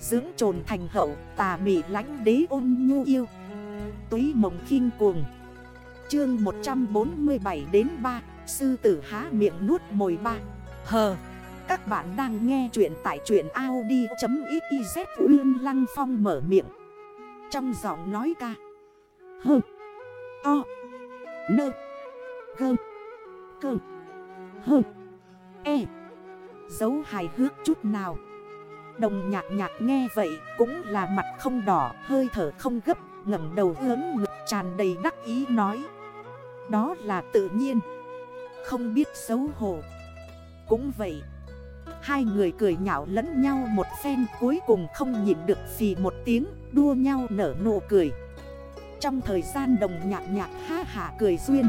Dưỡng trồn thành hậu, tà mị lánh đế ôn nhu yêu. Túy mộng khinh cuồng. Chương 147 đến 3 Sư tử há miệng nuốt mồi ba. Hờ, Các bạn đang nghe chuyện tại chuyện Audi.xyz Uyên Lăng Phong mở miệng. Trong giọng nói ca. Hờ, To, Nơ, Gơ, Cơ, hờ E. Dấu hài hước chút nào. Đồng nhạc nhạc nghe vậy cũng là mặt không đỏ, Hơi thở không gấp, ngẩng đầu hướng ngực tràn đầy đắc ý nói. Đó là tự nhiên. Không biết xấu hổ. Cũng vậy, Hai người cười nhạo lẫn nhau một phen cuối cùng không nhịn được gì một tiếng, Đua nhau nở nụ cười. Trong thời gian đồng nhạc nhạc ha hả cười duyên,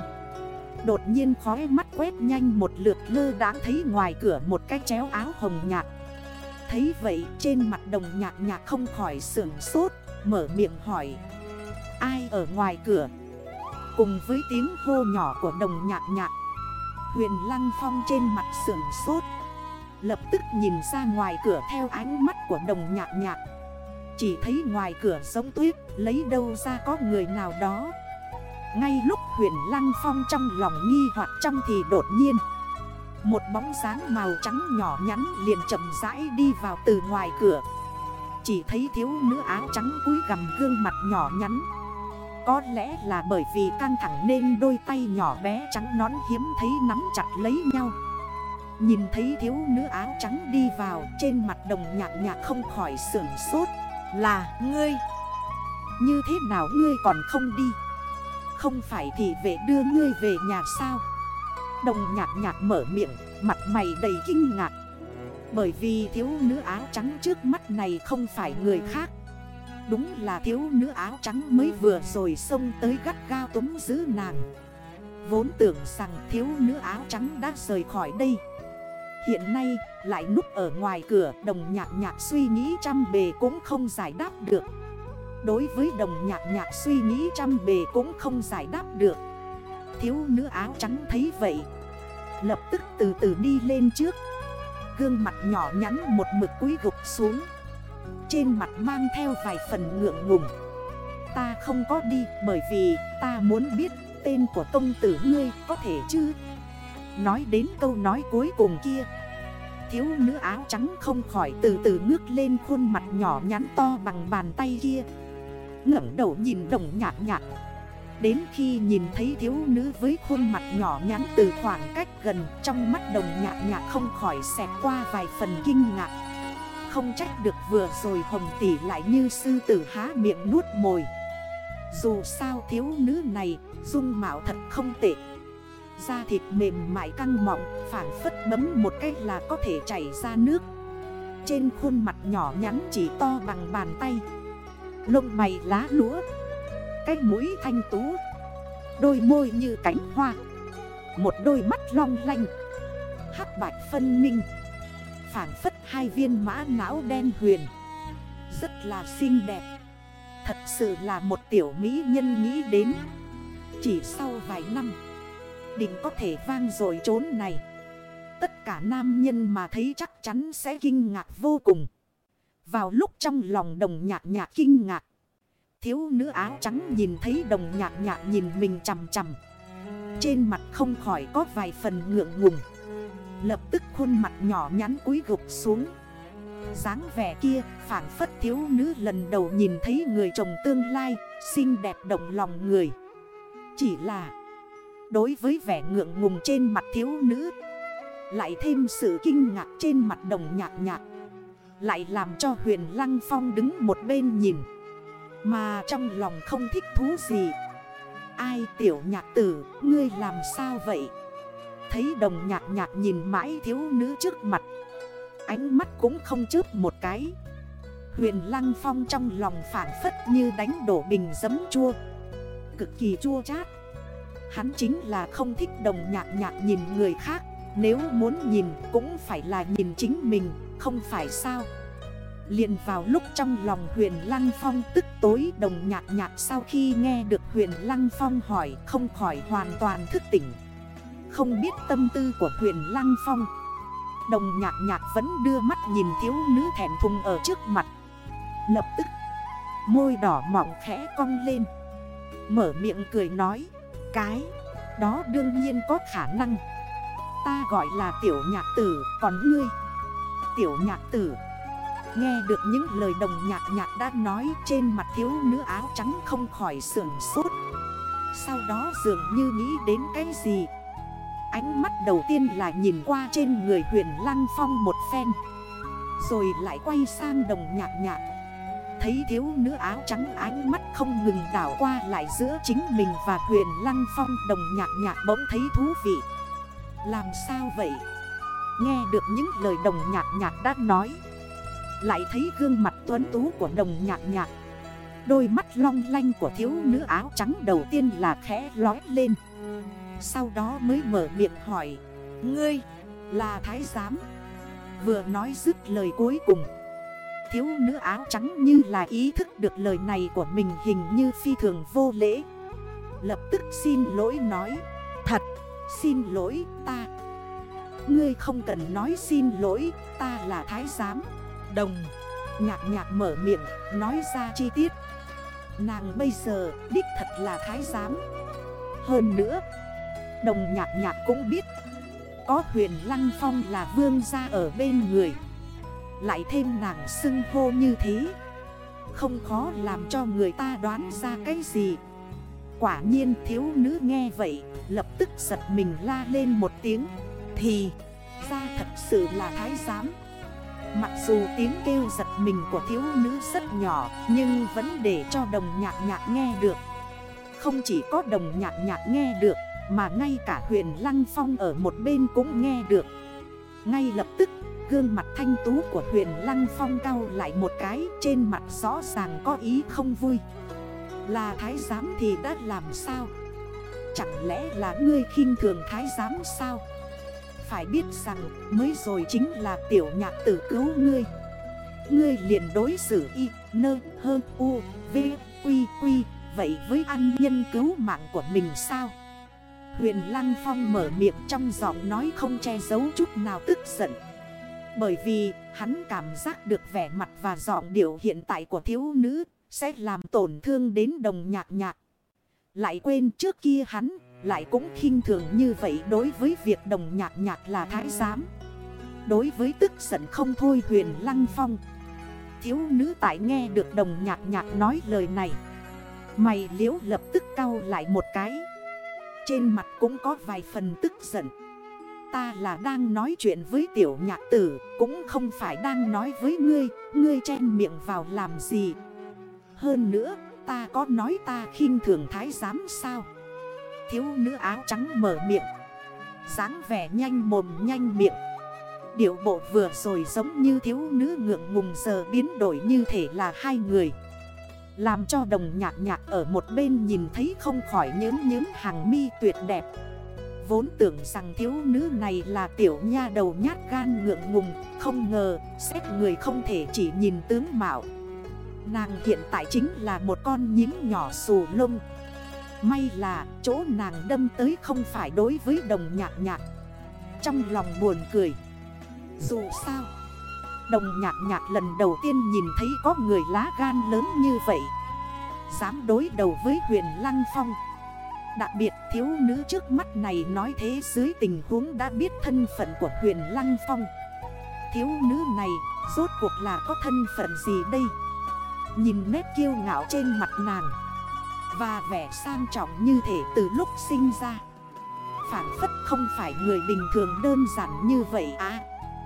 Đột nhiên khói mắt quét nhanh một lượt lơ đáng thấy ngoài cửa một cái chéo áo hồng nhạt Thấy vậy trên mặt đồng nhạc nhạc không khỏi sưởng sốt, Mở miệng hỏi. Ai ở ngoài cửa? Cùng với tiếng hô nhỏ của đồng nhạc nhạc, Huyền Lăng Phong trên mặt sưởng sốt, Lập tức nhìn ra ngoài cửa theo ánh mắt của đồng nhạc nhạc. Chỉ thấy ngoài cửa giống tuyết, Lấy đâu ra có người nào đó. Ngay lúc huyền Lăng Phong trong lòng nghi hoặc trong thì đột nhiên một bóng dáng màu trắng nhỏ nhắn liền chậm rãi đi vào từ ngoài cửa. Chỉ thấy thiếu nữ áo trắng cúi gầm gương mặt nhỏ nhắn. Có lẽ là bởi vì căng thẳng nên đôi tay nhỏ bé trắng nón hiếm thấy nắm chặt lấy nhau. Nhìn thấy thiếu nữ áo trắng đi vào, Trên mặt đồng nhạc nhạc không khỏi sưởng sốt. Là ngươi. Như thế nào ngươi còn không đi? Không phải thì về đưa ngươi về nhà sao? Đồng nhạc nhạc mở miệng, mặt mày đầy kinh ngạc. Bởi vì thiếu nữ áo trắng trước mắt này không phải người khác. Đúng là thiếu nữ áo trắng mới vừa rồi xông tới gắt gao túm giữ nàng. Vốn tưởng rằng thiếu nữ áo trắng đã rời khỏi đây. Hiện nay lại núp ở ngoài cửa đồng nhạc nhạc suy nghĩ trăm bề cũng không giải đáp được. Đối với đồng nhạc nhạc suy nghĩ trăm bề cũng không giải đáp được. Thiếu nữ áo trắng thấy vậy. Lập tức từ từ đi lên trước. Gương mặt nhỏ nhắn một mực cúi gục xuống. Trên mặt mang theo vài phần ngượng ngùng. Ta không có đi bởi vì ta muốn biết tên của công tử ngươi có thể chứ? Nói đến câu nói cuối cùng kia, Thiếu nữ áo trắng không khỏi từ từ ngước lên khuôn mặt nhỏ nhắn to bằng bàn tay kia. ngẩng đầu nhìn đồng nhạt nhạt Đến khi nhìn thấy thiếu nữ với khuôn mặt nhỏ nhắn từ khoảng cách gần Trong mắt đồng nhạc nhạc không khỏi xẹt qua vài phần kinh ngạc. Không trách được vừa rồi hồng tỷ lại như sư tử há miệng nuốt mồi. Dù sao thiếu nữ này dung mạo thật không tệ. Da thịt mềm mại căng mọng Phản phất bấm một cách là có thể chảy ra nước. Trên khuôn mặt nhỏ nhắn chỉ to bằng bàn tay. Lông mày lá lúa cái mũi thanh tú, Đôi môi như cánh hoa, Một đôi mắt long lanh, Hắc bạch phân minh Phản phất hai viên mã não đen huyền, Rất là xinh đẹp, Thật sự là một tiểu mỹ nhân nghĩ đến, Chỉ sau vài năm, Định có thể vang rồi trốn này. Tất cả nam nhân mà thấy chắc chắn sẽ kinh ngạc vô cùng. Vào lúc trong lòng đồng nhạc nhạc kinh ngạc Thiếu nữ áo trắng nhìn thấy đồng nhạc nhạc nhìn mình chằm chằm. Trên mặt không khỏi có vài phần ngượng ngùng. Lập tức khuôn mặt nhỏ nhắn cúi gục xuống. Dáng vẻ kia phản phất thiếu nữ lần đầu nhìn thấy người chồng tương lai, Xinh đẹp động lòng người. Chỉ là, Đối với vẻ ngượng ngùng trên mặt thiếu nữ, Lại thêm sự kinh ngạc trên mặt đồng nhạc nhạc Lại làm cho huyền lăng phong đứng một bên nhìn mà trong lòng không thích thú gì. Ai tiểu nhạc tử, Ngươi làm sao vậy? Thấy đồng nhạc nhạc nhìn mãi thiếu nữ trước mặt. Ánh mắt cũng không chớp một cái. Huyền Lăng Phong trong lòng phản phất như đánh đổ bình giấm chua. Cực kỳ chua chát. Hắn chính là không thích đồng nhạc nhạc nhìn người khác. Nếu muốn nhìn cũng phải là nhìn chính mình, Không phải sao? Liền vào lúc trong lòng huyền Lăng Phong tức tối đồng nhạc nhạc sau khi nghe được huyền Lăng Phong hỏi không khỏi hoàn toàn thức tỉnh. Không biết tâm tư của huyền Lăng Phong. Đồng nhạc nhạc vẫn đưa mắt nhìn thiếu nữ thẻn thùng ở trước mặt. Lập tức, Môi đỏ mỏng khẽ cong lên Mở miệng cười nói, Cái, Đó đương nhiên có khả năng Ta gọi là tiểu nhạc tử, Còn ngươi Tiểu nhạc tử Nghe được những lời đồng nhạc nhạc đã nói Trên mặt thiếu nữ áo trắng không khỏi sưởng sốt. Sau đó dường như nghĩ đến cái gì. Ánh mắt đầu tiên là nhìn qua trên người huyền lăng phong một phen. Rồi lại quay sang đồng nhạc nhạc. Thấy thiếu nữ áo trắng ánh mắt không ngừng đảo qua lại giữa chính mình và huyền lăng phong, Đồng nhạc nhạc bỗng thấy thú vị. Làm sao vậy? Nghe được những lời đồng nhạc nhạc đã nói lại thấy gương mặt tuấn tú của đồng nhạc nhạc. Đôi mắt long lanh của thiếu nữ áo trắng đầu tiên là khẽ lói lên. Sau đó mới mở miệng hỏi Ngươi là thái giám? Vừa nói dứt lời cuối cùng Thiếu nữ áo trắng như là ý thức được lời này của mình hình như phi thường vô lễ. Lập tức xin lỗi nói Thật, xin lỗi ta. Ngươi không cần nói xin lỗi, ta là thái giám. Đồng, nhạc nhạc mở miệng, nói ra chi tiết. Nàng bây giờ đích thật là thái giám. Hơn nữa, đồng nhạc nhạc cũng biết Có huyền Lăng Phong là vương gia ở bên người. Lại thêm nàng xưng hô như thế Không khó làm cho người ta đoán ra cái gì. Quả nhiên thiếu nữ nghe vậy Lập tức giật mình la lên một tiếng. Thì ra thật sự là thái giám. Mặc dù tiếng kêu giật mình của thiếu nữ rất nhỏ, Nhưng vẫn để cho đồng nhạc nhạc nghe được. Không chỉ có đồng nhạc nhạc nghe được, Mà ngay cả huyền Lăng Phong ở một bên cũng nghe được. Ngay lập tức, Gương mặt thanh tú của huyền Lăng Phong cao lại một cái, Trên mặt rõ ràng có ý không vui. Là thái giám thì đã làm sao? Chẳng lẽ là ngươi khinh thường thái giám sao? Phải biết rằng, mới rồi chính là tiểu nhạc tử cứu ngươi. Ngươi liền đối xử y, nơ, hơ, u, v, quy quy, Vậy với an nhân cứu mạng của mình sao? Huyền Lăng Phong mở miệng trong giọng nói không che giấu chút nào tức giận. Bởi vì, hắn cảm giác được vẻ mặt và giọng điệu hiện tại của thiếu nữ sẽ làm tổn thương đến đồng nhạc nhạc. Lại quên trước kia hắn lại cũng khinh thường như vậy đối với việc đồng nhạc nhạc là thái giám. Đối với tức giận không thôi huyền lăng phong. Thiếu nữ tại nghe được đồng nhạc nhạc nói lời này. Mày liễu lập tức cau lại một cái. Trên mặt cũng có vài phần tức giận. Ta là đang nói chuyện với tiểu nhạc tử, Cũng không phải đang nói với ngươi Ngươi chen miệng vào làm gì Hơn nữa, ta có nói ta khinh thường thái giám sao Thiếu nữ áo trắng mở miệng. Dáng vẻ nhanh mồm nhanh miệng. Điệu bộ vừa rồi giống như thiếu nữ ngượng ngùng giờ biến đổi như thể là hai người. Làm cho đồng nhạc nhạc ở một bên nhìn thấy không khỏi nhớn nhớn hàng mi tuyệt đẹp. Vốn tưởng rằng thiếu nữ này là tiểu nha đầu nhát gan ngượng ngùng, Không ngờ, xét người không thể chỉ nhìn tướng mạo. Nàng hiện tại chính là một con nhím nhỏ xù lông. May là chỗ nàng đâm tới không phải đối với đồng nhạc nhạc. Trong lòng buồn cười. Dù sao, Đồng nhạc nhạc lần đầu tiên nhìn thấy có người lá gan lớn như vậy. Dám đối đầu với huyền Lăng Phong. Đặc biệt thiếu nữ trước mắt này nói thế dưới tình huống đã biết thân phận của huyền Lăng Phong. Thiếu nữ này, rốt cuộc là có thân phận gì đây? Nhìn nét kiêu ngạo trên mặt nàng. Và vẻ sang trọng như thể từ lúc sinh ra. Phản phất không phải người bình thường đơn giản như vậy à